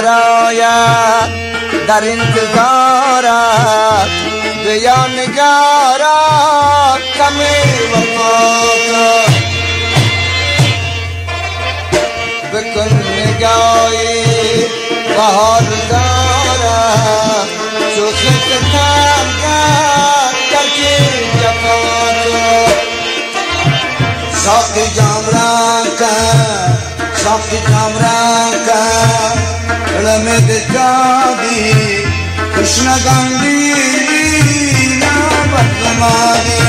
سرایم در انتظارم دیا نگارم کمی وفاتا بکن نگاهی بهار دارم چو خطتم گر کرکی جفاتا ساقی جام را کن ساقی جام را کن Göremedi cadi Kışna gandhi Ya patlamadi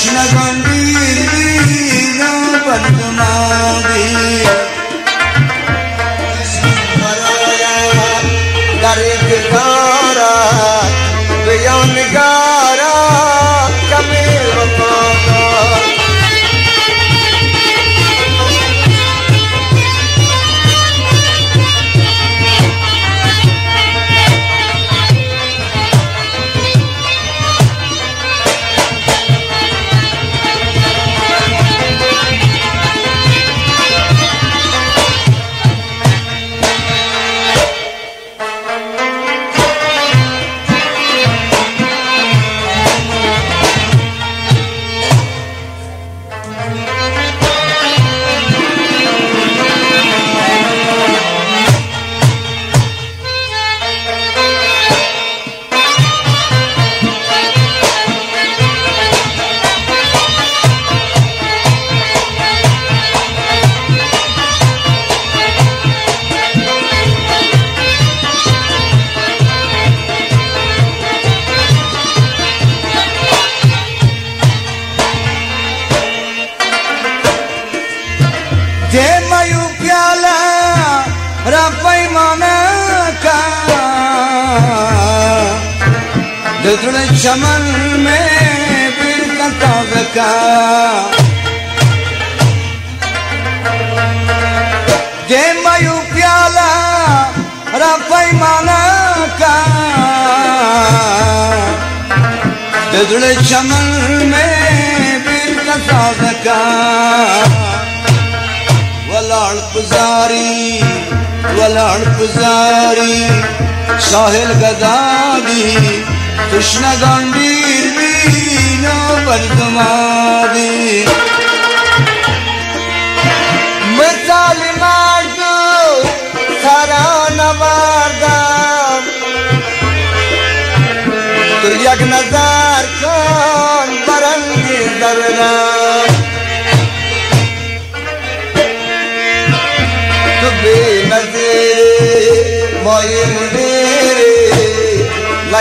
चढ़ी شمل میں بنت کا رکا جے ميو پیالا رام پیمانہ کا دڑل شمل میں بنت کا رکا ولان گزاری ولان گزاری شاہل گزانی কৃষ্ণ গম্ভীর বীণ পরিতমাদি মিসাল মার্গ সারা নমার্গ তুই এক নজার কোন বরঙ্গি দরনা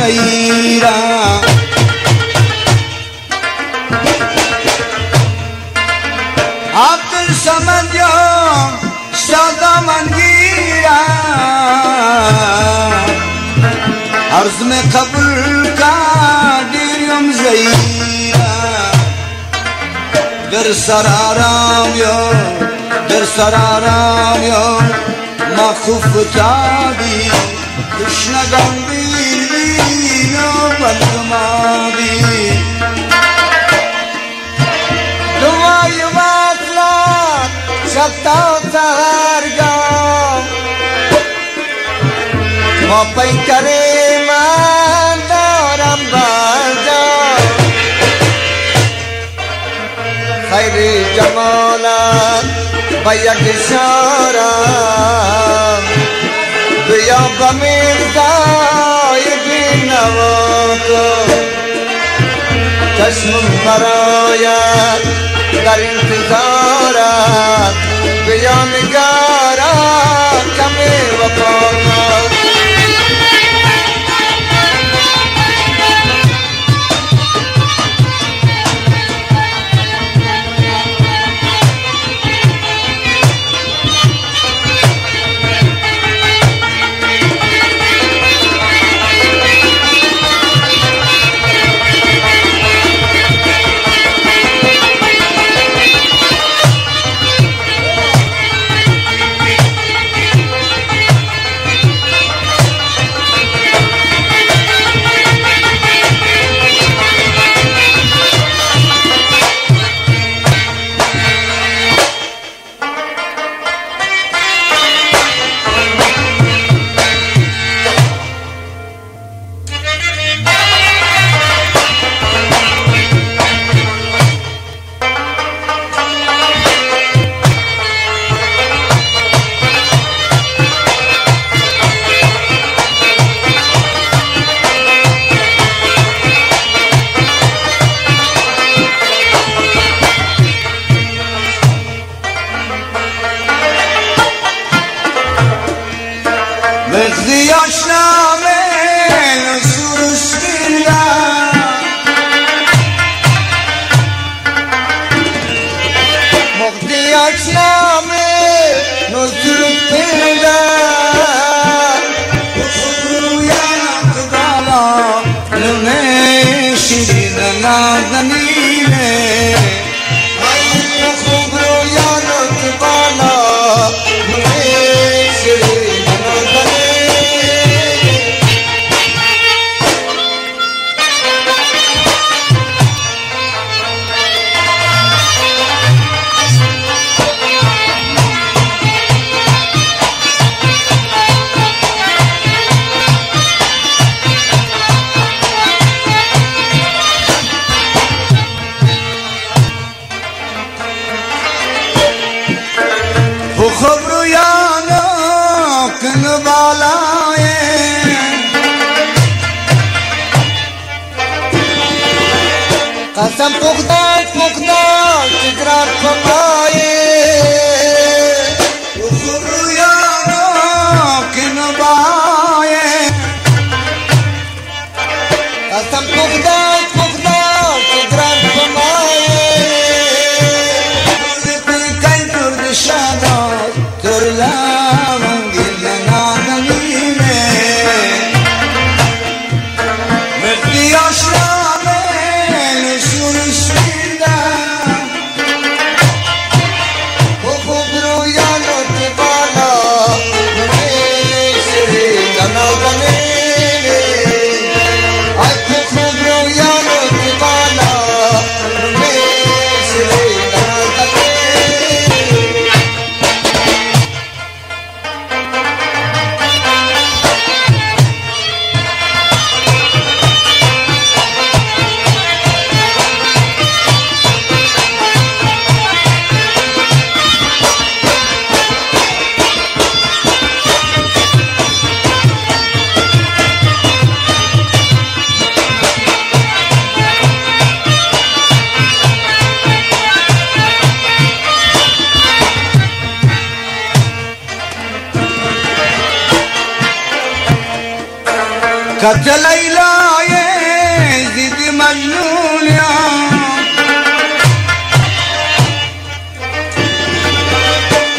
meyra Abdül Samad yo Şadaman gira Arz me kabul kadiryum zeyra Gır sararam yo Gır sararam yo Mahkuf tabi Kışna gönlüm लीला बदमावी दुआई वासला शताव सहर गाम मोपई करे मादारम बाजा खैरी जमाला बैग शारा दुआ बमीर गाम نوا کن چشم فراید در انتظارم બાલાએ કસમ પુખ્તા પુખ્તા ગુજરાત પપ્પા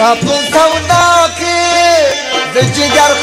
खा कीचर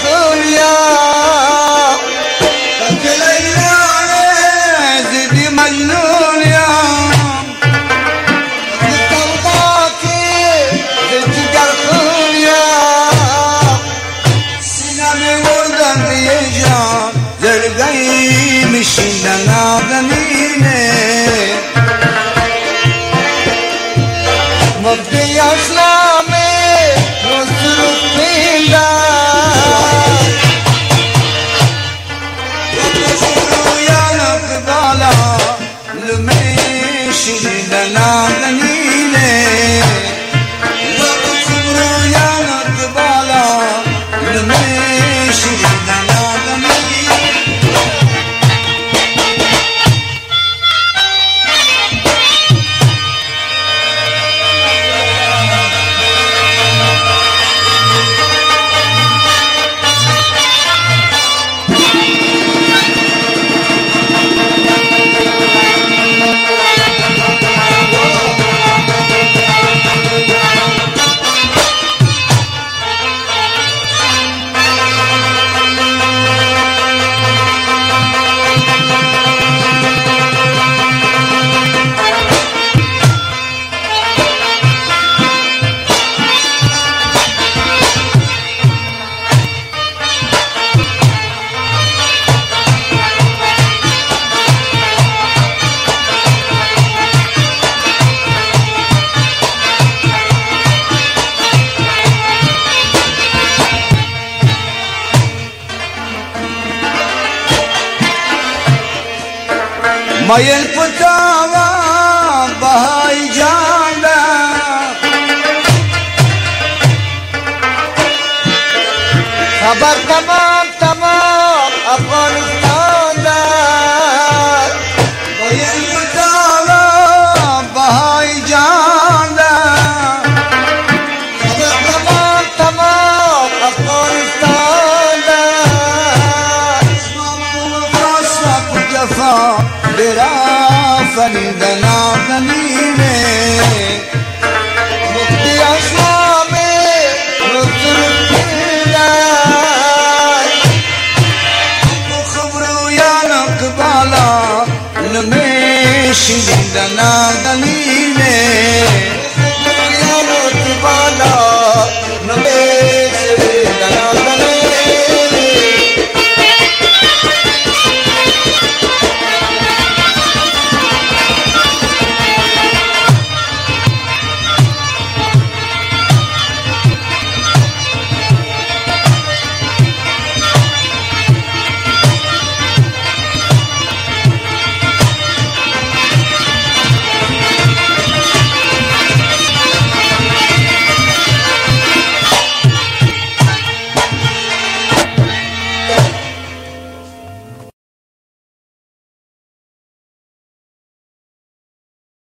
Mayel putava janda Khabar kam ನಾಗಲ